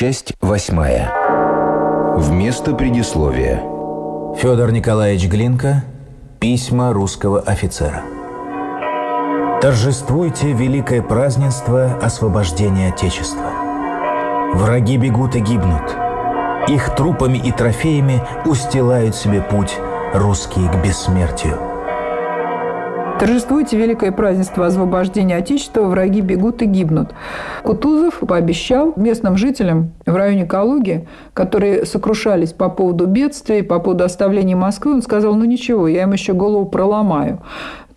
Часть восьмая. Вместо предисловия. Федор Николаевич Глинка. Письма русского офицера. Торжествуйте великое празднество освобождения Отечества. Враги бегут и гибнут. Их трупами и трофеями устилают себе путь русские к бессмертию. Торжествуйте великое празднество освобождения Отечества, враги бегут и гибнут. Кутузов пообещал местным жителям в районе Калуги, которые сокрушались по поводу бедствий, по поводу оставления Москвы, он сказал, ну ничего, я им еще голову проломаю.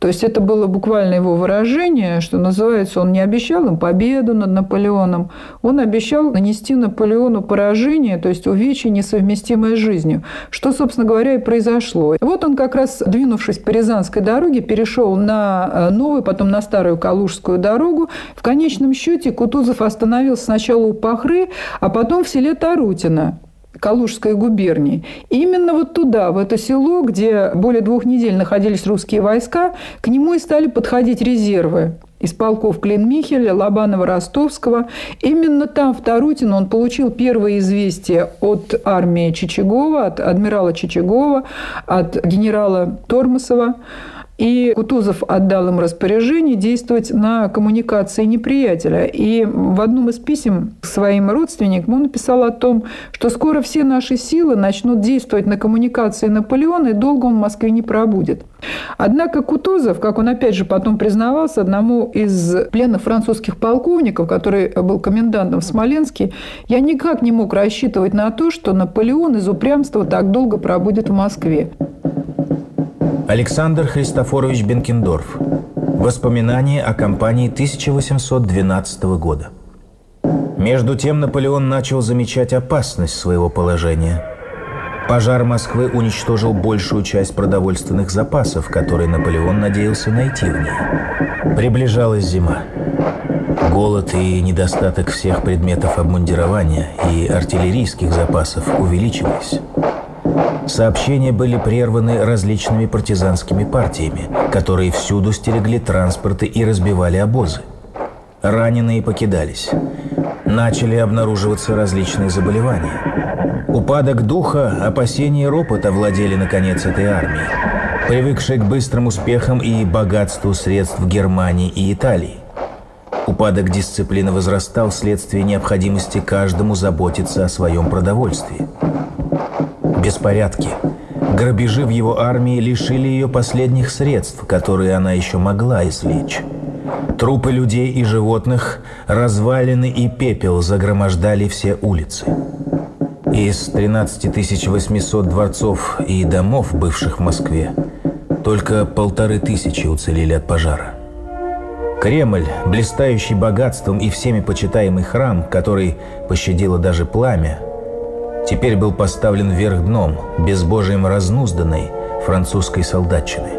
То есть это было буквально его выражение, что называется, он не обещал им победу над Наполеоном, он обещал нанести Наполеону поражение, то есть увечье, несовместимое с жизнью, что, собственно говоря, и произошло. Вот он как раз, двинувшись по Рязанской дороге, перешел на э, новую, потом на старую Калужскую дорогу. В конечном счете Кутузов остановился сначала у Пахры, а потом в селе Тарутино. Калужской губернии. Именно вот туда, в это село, где более двух недель находились русские войска, к нему и стали подходить резервы из полков Клинмихеля, Лобанова, Ростовского. Именно там, в Тарутино, он получил первые известия от армии Чичагова, от адмирала Чичагова, от генерала Тормосова. И Кутузов отдал им распоряжение действовать на коммуникации неприятеля. И в одном из писем своим родственникам он написал о том, что скоро все наши силы начнут действовать на коммуникации Наполеона, и долго он в Москве не пробудет. Однако Кутузов, как он опять же потом признавался одному из пленных французских полковников, который был комендантом в Смоленске, я никак не мог рассчитывать на то, что Наполеон из упрямства так долго пробудет в Москве. Александр Христофорович Бенкендорф. Воспоминания о кампании 1812 года. Между тем Наполеон начал замечать опасность своего положения. Пожар Москвы уничтожил большую часть продовольственных запасов, которые Наполеон надеялся найти в ней. Приближалась зима. Голод и недостаток всех предметов обмундирования и артиллерийских запасов увеличились. Сообщения были прерваны различными партизанскими партиями, которые всюду стерегли транспорты и разбивали обозы. Раненые покидались. Начали обнаруживаться различные заболевания. Упадок духа, опасения и ропот овладели, наконец, этой армией, привыкшей к быстрым успехам и богатству средств Германии и Италии. Упадок дисциплины возрастал вследствие необходимости каждому заботиться о своем продовольствии беспорядки. Грабежи в его армии лишили ее последних средств, которые она еще могла извлечь. Трупы людей и животных, развалины и пепел загромождали все улицы. Из 13 800 дворцов и домов, бывших в Москве, только полторы тысячи уцелели от пожара. Кремль, блистающий богатством и всеми почитаемый храм, который пощадило даже пламя – теперь был поставлен вверх дном, безбожием разнузданной французской солдатчины.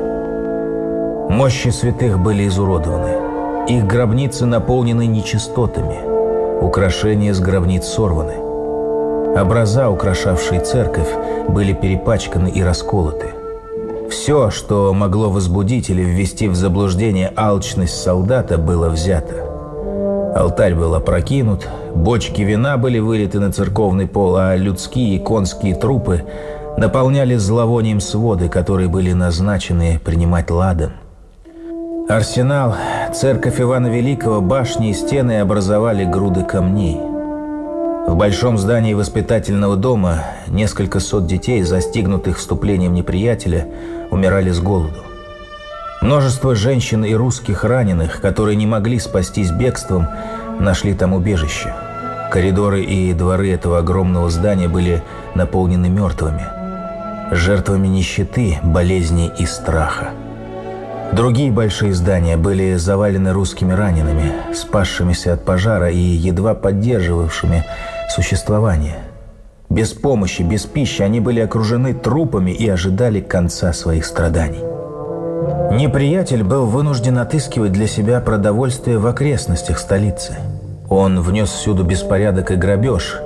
Мощи святых были изуродованы, их гробницы наполнены нечистотами, украшения с гробниц сорваны. Образа, украшавшие церковь, были перепачканы и расколоты. Все, что могло возбудить или ввести в заблуждение алчность солдата, было взято – Алтарь был опрокинут, бочки вина были вылиты на церковный пол, а людские и конские трупы наполняли зловонием своды, которые были назначены принимать ладан. Арсенал, церковь Ивана Великого, башни и стены образовали груды камней. В большом здании воспитательного дома несколько сот детей, застигнутых вступлением неприятеля, умирали с голоду. Множество женщин и русских раненых, которые не могли спастись бегством, нашли там убежище. Коридоры и дворы этого огромного здания были наполнены мертвыми. Жертвами нищеты, болезней и страха. Другие большие здания были завалены русскими ранеными, спасшимися от пожара и едва поддерживавшими существование. Без помощи, без пищи они были окружены трупами и ожидали конца своих страданий. Неприятель был вынужден отыскивать для себя продовольствие в окрестностях столицы. Он внес всюду беспорядок и грабеж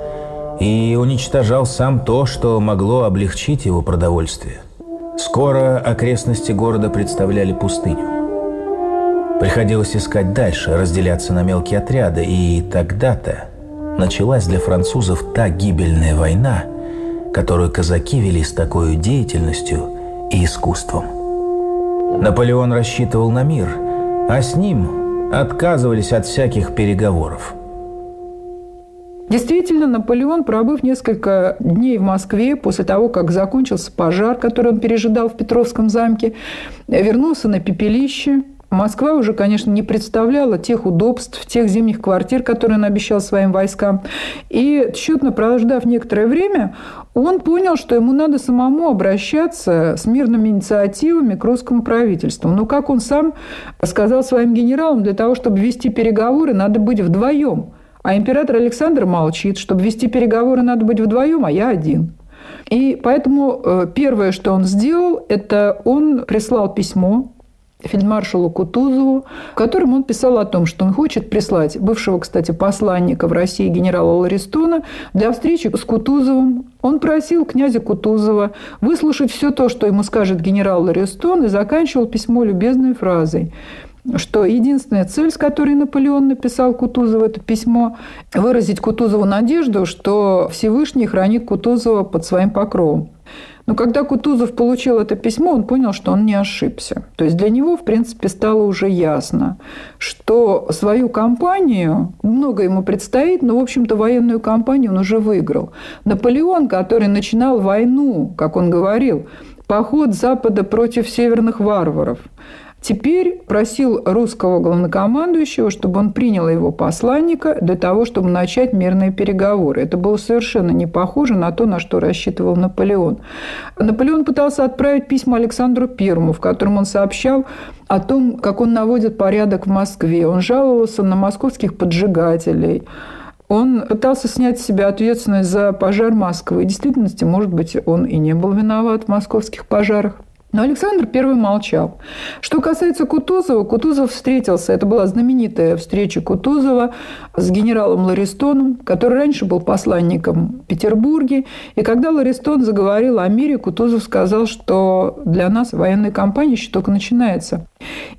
и уничтожал сам то, что могло облегчить его продовольствие. Скоро окрестности города представляли пустыню. Приходилось искать дальше, разделяться на мелкие отряды, и тогда-то началась для французов та гибельная война, которую казаки вели с такой деятельностью и искусством. Наполеон рассчитывал на мир, а с ним отказывались от всяких переговоров. Действительно, Наполеон, пробыв несколько дней в Москве после того, как закончился пожар, который он пережидал в Петровском замке, вернулся на пепелище – Москва уже, конечно, не представляла тех удобств, тех зимних квартир, которые он обещал своим войскам. И тщетно прождав некоторое время, он понял, что ему надо самому обращаться с мирными инициативами к русскому правительству. Но, как он сам сказал своим генералам, для того, чтобы вести переговоры, надо быть вдвоем. А император Александр молчит, чтобы вести переговоры, надо быть вдвоем, а я один. И поэтому э, первое, что он сделал, это он прислал письмо фельдмаршалу Кутузову, в котором он писал о том, что он хочет прислать бывшего, кстати, посланника в России генерала Ларистона для встречи с Кутузовым. Он просил князя Кутузова выслушать все то, что ему скажет генерал Ларистон, и заканчивал письмо любезной фразой что единственная цель, с которой Наполеон написал Кутузову это письмо, выразить Кутузову надежду, что Всевышний хранит Кутузова под своим покровом. Но когда Кутузов получил это письмо, он понял, что он не ошибся. То есть для него, в принципе, стало уже ясно, что свою кампанию, много ему предстоит, но, в общем-то, военную кампанию он уже выиграл. Наполеон, который начинал войну, как он говорил, поход Запада против северных варваров – Теперь просил русского главнокомандующего, чтобы он принял его посланника для того, чтобы начать мирные переговоры. Это было совершенно не похоже на то, на что рассчитывал Наполеон. Наполеон пытался отправить письма Александру Первому, в котором он сообщал о том, как он наводит порядок в Москве. Он жаловался на московских поджигателей, он пытался снять с себя ответственность за пожар Москвы. В действительности, может быть, он и не был виноват в московских пожарах. Но Александр I молчал. Что касается Кутузова, Кутузов встретился. Это была знаменитая встреча Кутузова с генералом Ларистоном, который раньше был посланником в Петербурге. И когда Ларистон заговорил о мире, Кутузов сказал, что для нас военная кампания еще только начинается.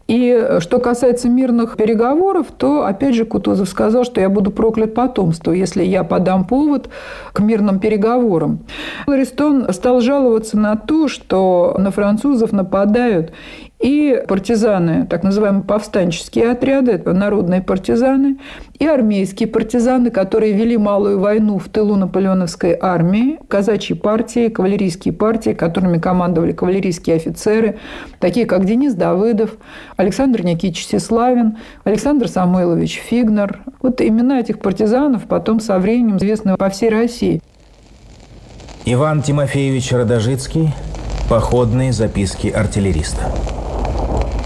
И э, что касается мирных переговоров, то, опять же, Кутузов сказал, что я буду проклят потомству, если я подам повод к мирным переговорам. Ларистон стал жаловаться на то, что на француз французов нападают. И партизаны, так называемые повстанческие отряды, народные партизаны, и армейские партизаны, которые вели малую войну в тылу наполеоновской армии, казачьи партии, кавалерийские партии, которыми командовали кавалерийские офицеры, такие как Денис Давыдов, Александр Никитич Сеславин, Александр Самойлович Фигнер. Вот имена этих партизанов потом со временем известны по всей России. Иван Тимофеевич Родожицкий – Походные записки артиллериста.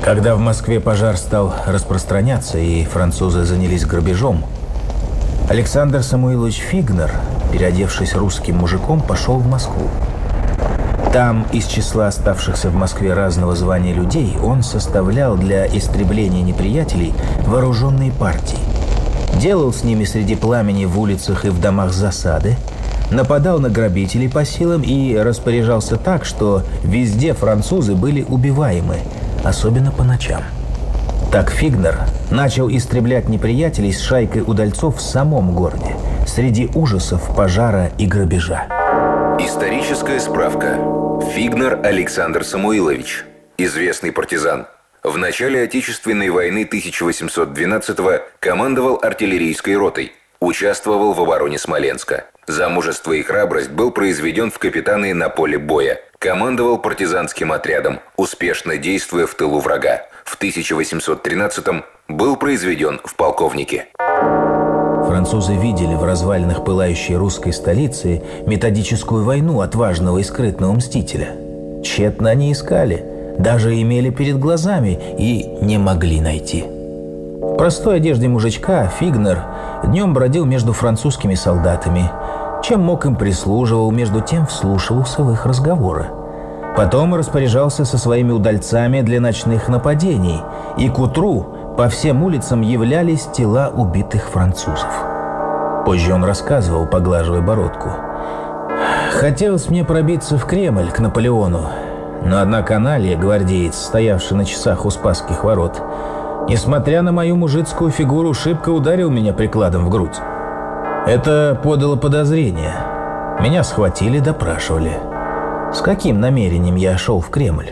Когда в Москве пожар стал распространяться и французы занялись грабежом, Александр Самуилович Фигнер, переодевшись русским мужиком, пошел в Москву. Там, из числа оставшихся в Москве разного звания людей, он составлял для истребления неприятелей вооруженные партии. Делал с ними среди пламени в улицах и в домах засады – нападал на грабителей по силам и распоряжался так, что везде французы были убиваемы, особенно по ночам. Так Фигнер начал истреблять неприятелей с шайкой удальцов в самом городе, среди ужасов, пожара и грабежа. Историческая справка. Фигнер Александр Самуилович, известный партизан. В начале Отечественной войны 1812 командовал артиллерийской ротой, участвовал в обороне Смоленска. За мужество и храбрость был произведен в капитаны на поле боя. Командовал партизанским отрядом, успешно действуя в тылу врага. В 1813-м был произведен в полковнике. Французы видели в развалинах пылающей русской столицы методическую войну отважного и скрытного мстителя. Тщетно они искали, даже имели перед глазами и не могли найти – в простой одежде мужичка Фигнер днем бродил между французскими солдатами. Чем мог им прислуживал, между тем вслушивался в их разговоры. Потом распоряжался со своими удальцами для ночных нападений, и к утру по всем улицам являлись тела убитых французов. Позже он рассказывал, поглаживая бородку. «Хотелось мне пробиться в Кремль к Наполеону, но одна каналья, гвардеец, стоявший на часах у Спасских ворот, Несмотря на мою мужицкую фигуру, шибко ударил меня прикладом в грудь. Это подало подозрение. Меня схватили, допрашивали. С каким намерением я шел в Кремль?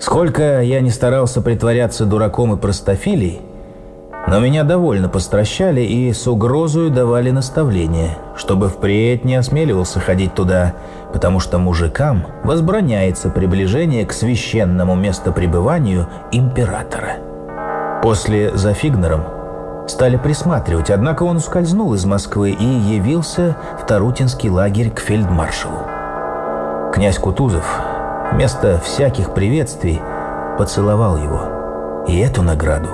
Сколько я не старался притворяться дураком и простофилей, но меня довольно постращали и с угрозой давали наставление, чтобы впредь не осмеливался ходить туда, потому что мужикам возбраняется приближение к священному местопребыванию императора. После «За Фигнером» стали присматривать, однако он ускользнул из Москвы и явился в Тарутинский лагерь к фельдмаршалу. Князь Кутузов вместо всяких приветствий поцеловал его, и эту награду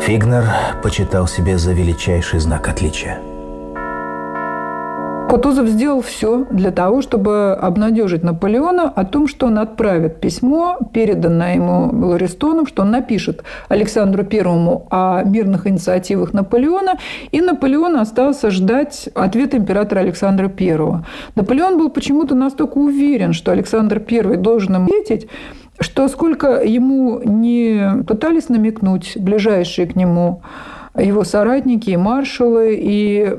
Фигнер почитал себе за величайший знак отличия. Кутузов сделал все для того, чтобы обнадежить Наполеона о том, что он отправит письмо, переданное ему Ларистоном, что он напишет Александру Первому о мирных инициативах Наполеона, и Наполеон остался ждать ответа императора Александра Первого. Наполеон был почему-то настолько уверен, что Александр Первый должен им ответить, что сколько ему не пытались намекнуть ближайшие к нему его соратники и маршалы, и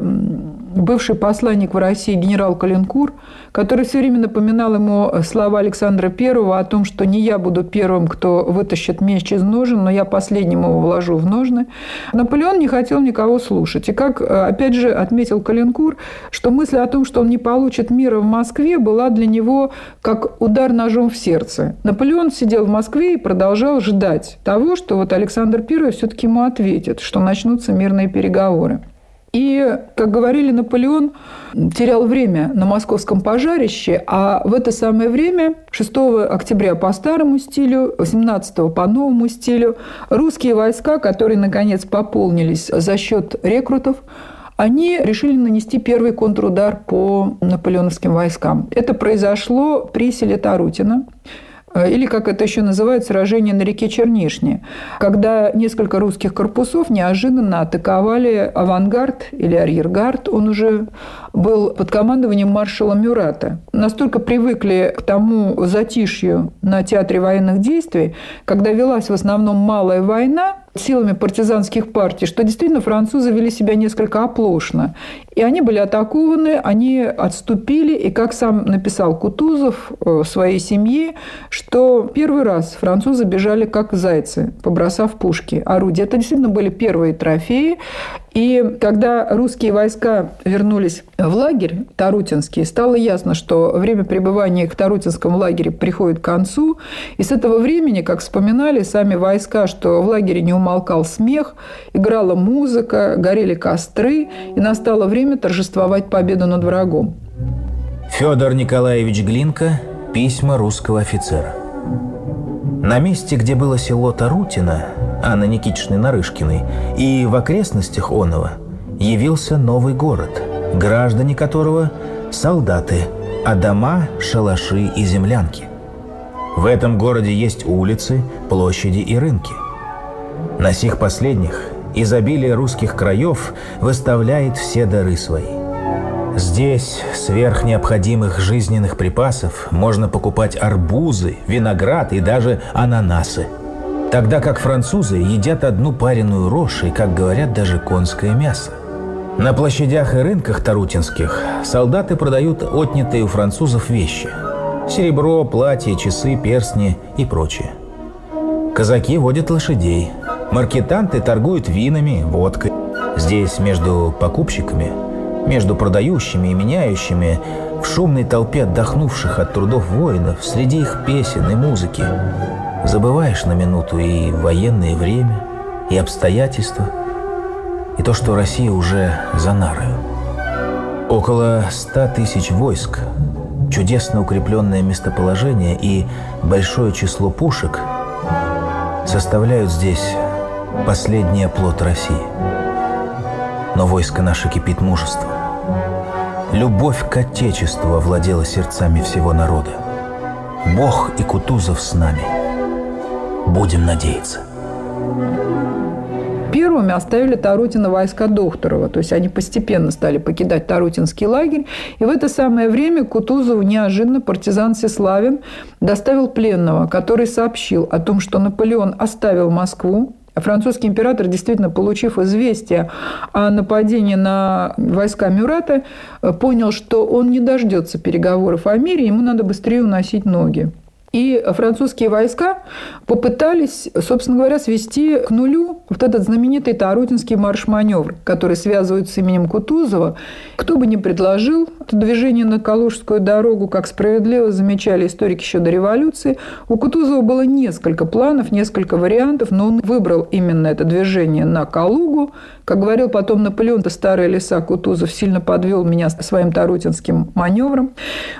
бывший посланник в России генерал Калинкур, который все время напоминал ему слова Александра I о том, что не я буду первым, кто вытащит меч из ножен, но я последним его вложу в ножны. Наполеон не хотел никого слушать. И как, опять же, отметил Калинкур, что мысль о том, что он не получит мира в Москве, была для него как удар ножом в сердце. Наполеон сидел в Москве и продолжал ждать того, что вот Александр I все-таки ему ответит, что начнутся мирные переговоры. И, как говорили, Наполеон терял время на московском пожарище, а в это самое время, 6 октября по старому стилю, 17 по новому стилю, русские войска, которые, наконец, пополнились за счет рекрутов, они решили нанести первый контрудар по наполеоновским войскам. Это произошло при селе Тарутино. Э, или, как это еще называют, сражение на реке Чернишне, когда несколько русских корпусов неожиданно атаковали авангард или арьергард, он уже был под командованием маршала Мюрата. Настолько привыкли к тому затишью на театре военных действий, когда велась в основном малая война, силами партизанских партий, что действительно французы вели себя несколько оплошно. И они были атакованы, они отступили, и как сам написал Кутузов э, своей семье, что первый раз французы бежали как зайцы, побросав пушки, орудия. Это действительно были первые трофеи, и когда русские войска вернулись в лагерь Тарутинский, стало ясно, что время пребывания в Тарутинском лагере приходит к концу. И с этого времени, как вспоминали сами войска, что в лагере не умолкал смех, играла музыка, горели костры, и настало время торжествовать победу над врагом. Федор Николаевич Глинка «Письма русского офицера». На месте, где было село Тарутино, Анны Никитичны Нарышкиной, и в окрестностях Онова явился новый город, граждане которого – солдаты, а дома – шалаши и землянки. В этом городе есть улицы, площади и рынки. На сих последних изобилие русских краев выставляет все дары свои – Здесь сверх необходимых жизненных припасов можно покупать арбузы, виноград и даже ананасы – Тогда как французы едят одну пареную рожь и, как говорят, даже конское мясо. На площадях и рынках тарутинских солдаты продают отнятые у французов вещи – серебро, платья, часы, перстни и прочее. Казаки водят лошадей, маркетанты торгуют винами, водкой. Здесь между покупщиками, между продающими и меняющими, в шумной толпе отдохнувших от трудов воинов, среди их песен и музыки, забываешь на минуту и военное время, и обстоятельства, и то, что Россия уже за нарою. Около ста тысяч войск, чудесно укрепленное местоположение и большое число пушек составляют здесь последний оплот России. Но войско наше кипит мужество. Любовь к Отечеству овладела сердцами всего народа. Бог и Кутузов с нами – Будем надеяться. Первыми оставили Тарутина войска Докторова. То есть они постепенно стали покидать Тарутинский лагерь. И в это самое время Кутузову неожиданно партизан Сеславин доставил пленного, который сообщил о том, что Наполеон оставил Москву, Французский император, действительно получив известие о нападении на войска Мюрата, понял, что он не дождется переговоров о мире, ему надо быстрее уносить ноги и французские войска попытались, собственно говоря, свести к нулю вот этот знаменитый Тарутинский марш-маневр, который связывают с именем Кутузова. Кто бы ни предложил это движение на Калужскую дорогу, как справедливо замечали историки еще до революции, у Кутузова было несколько планов, несколько вариантов, но он выбрал именно это движение на Калугу. Как говорил потом Наполеон, это старые леса Кутузов сильно подвел меня своим Тарутинским маневром.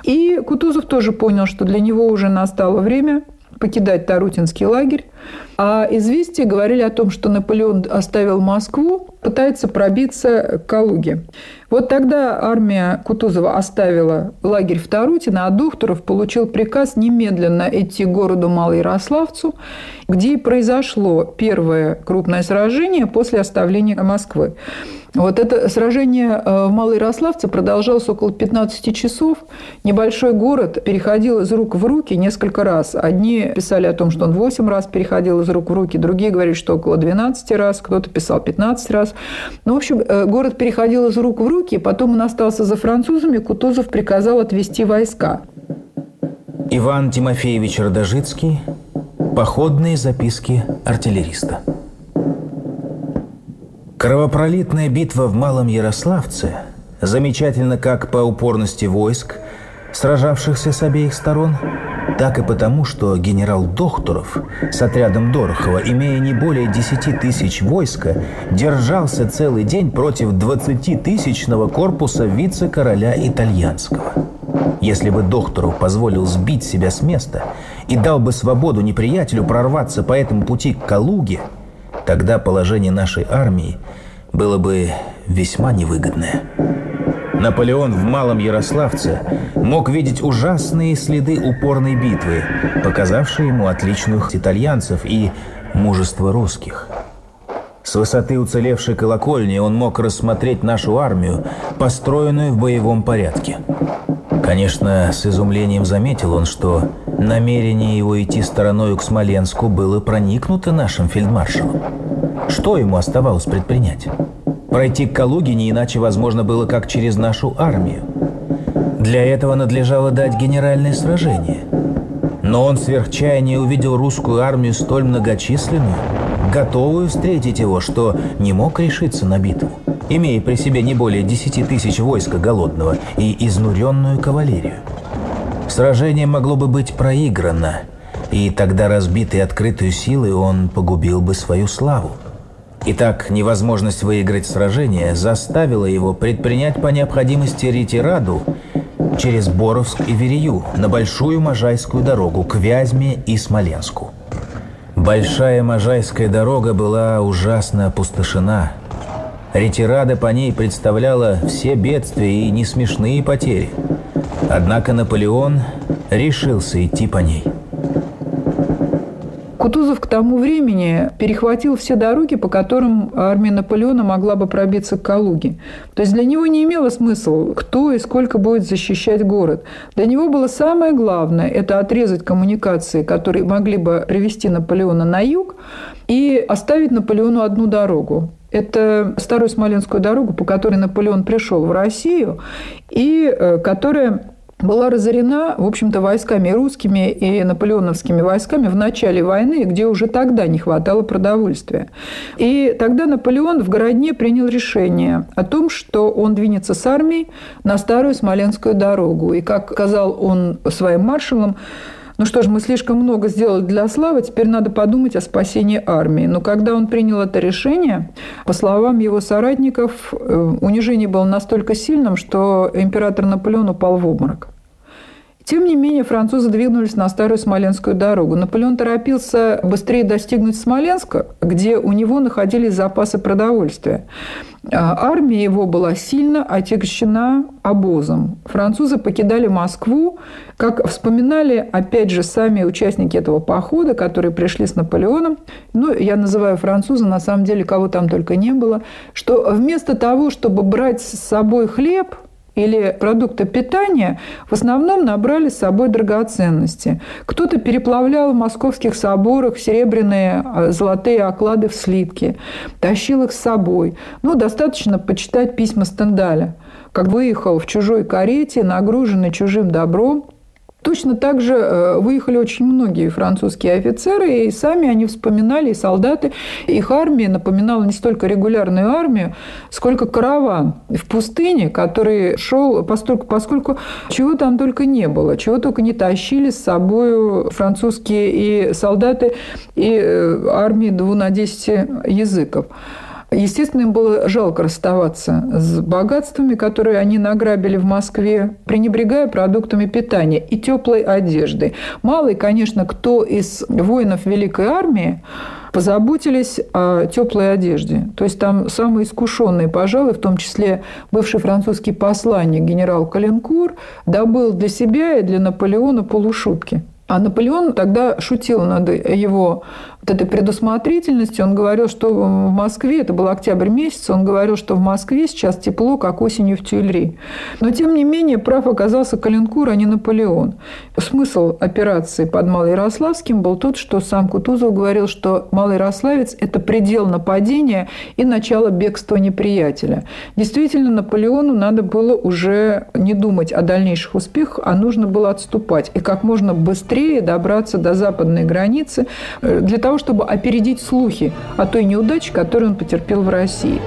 И Кутузов тоже понял, что для него уже настал настало время покидать Тарутинский лагерь. А известия говорили о том, что Наполеон оставил Москву пытается пробиться к Калуге. Вот тогда армия Кутузова оставила лагерь в Тарутино, а Духтуров получил приказ немедленно идти к городу Малоярославцу, где и произошло первое крупное сражение после оставления Москвы. Вот это сражение э, в Малоярославце продолжалось около 15 часов. Небольшой город переходил из рук в руки несколько раз. Одни писали о том, что он 8 раз переходил из рук в руки, другие говорили, что около 12 раз, кто-то писал 15 раз раз. Ну, в общем, э, город переходил из рук в руки, потом он остался за французами, Кутузов приказал отвести войска. Иван Тимофеевич Родожицкий. Походные записки артиллериста. Кровопролитная битва в Малом Ярославце, замечательно как по упорности войск – сражавшихся с обеих сторон, так и потому, что генерал Докторов с отрядом Дорохова, имея не более 10 тысяч войска, держался целый день против 20-тысячного корпуса вице-короля итальянского. Если бы Докторов позволил сбить себя с места и дал бы свободу неприятелю прорваться по этому пути к Калуге, тогда положение нашей армии было бы весьма невыгодное. Наполеон в Малом Ярославце мог видеть ужасные следы упорной битвы, показавшие ему отличных итальянцев и мужество русских. С высоты уцелевшей колокольни он мог рассмотреть нашу армию, построенную в боевом порядке. Конечно, с изумлением заметил он, что намерение его идти стороною к Смоленску было проникнуто нашим фельдмаршалом. Что ему оставалось предпринять? Пройти к Калуге не иначе возможно было, как через нашу армию. Для этого надлежало дать генеральное сражение. Но он сверх увидел русскую армию столь многочисленную, готовую встретить его, что не мог решиться на битву, имея при себе не более 10 тысяч войска голодного и изнуренную кавалерию. Сражение могло бы быть проиграно, и тогда разбитый открытую силой он погубил бы свою славу. Итак, невозможность выиграть сражение заставила его предпринять по необходимости ретираду через Боровск и Верею на Большую Можайскую дорогу к Вязьме и Смоленску. Большая Можайская дорога была ужасно опустошена. Ретирада по ней представляла все бедствия и несмешные потери. Однако Наполеон решился идти по ней – Кутузов к тому времени перехватил все дороги, по которым армия Наполеона могла бы пробиться к Калуге. То есть для него не имело смысла, кто и сколько будет защищать город. Для него было самое главное – это отрезать коммуникации, которые могли бы привести Наполеона на юг, и оставить Наполеону одну дорогу. Это старую Смоленскую дорогу, по которой Наполеон пришел в Россию, и э, которая была разорена, в общем-то, войсками русскими и наполеоновскими войсками в начале войны, где уже тогда не хватало продовольствия. И тогда Наполеон в Городне принял решение о том, что он двинется с армией на старую Смоленскую дорогу. И, как сказал он своим маршалам, ну что ж, мы слишком много сделали для славы, теперь надо подумать о спасении армии. Но когда он принял это решение, по словам его соратников, э, унижение было настолько сильным, что император Наполеон упал в обморок. Тем не менее, французы двинулись на старую Смоленскую дорогу. Наполеон торопился быстрее достигнуть Смоленска, где у него находились запасы продовольствия. А, армия его была сильно отягощена обозом. Французы покидали Москву, как вспоминали, опять же, сами участники этого похода, которые пришли с Наполеоном. Ну, я называю француза, на самом деле, кого там только не было, что вместо того, чтобы брать с собой хлеб – или продукты питания в основном набрали с собой драгоценности. Кто-то переплавлял в московских соборах серебряные а, золотые оклады в слитки, тащил их с собой. Ну, достаточно почитать письма Стендаля, как выехал в чужой карете, нагруженный чужим добром, Точно так же э, выехали очень многие французские офицеры, и сами они вспоминали, и солдаты. Их армия напоминала не столько регулярную армию, сколько караван в пустыне, который шел, поскольку, поскольку чего там только не было, чего только не тащили с собой французские и солдаты, и э, армии дву на 10 языков. Естественно, им было жалко расставаться с богатствами, которые они награбили в Москве, пренебрегая продуктами питания и теплой одеждой. Малый, конечно, кто из воинов Великой Армии позаботились о теплой одежде. То есть там самые искушенные, пожалуй, в том числе бывший французский посланник генерал Калинкур, добыл для себя и для Наполеона полушубки. А Наполеон тогда шутил над его вот этой предусмотрительности, он говорил, что в Москве, это был октябрь месяц, он говорил, что в Москве сейчас тепло, как осенью в Тюльри. Но, тем не менее, прав оказался Калинкур, а не Наполеон. Смысл операции под Малоярославским был тот, что сам Кутузов говорил, что Малоярославец – это предел нападения и начало бегства неприятеля. Действительно, Наполеону надо было уже не думать о дальнейших успехах, а нужно было отступать и как можно быстрее добраться до западной границы э, для того, того, чтобы опередить слухи о той неудаче, которую он потерпел в России.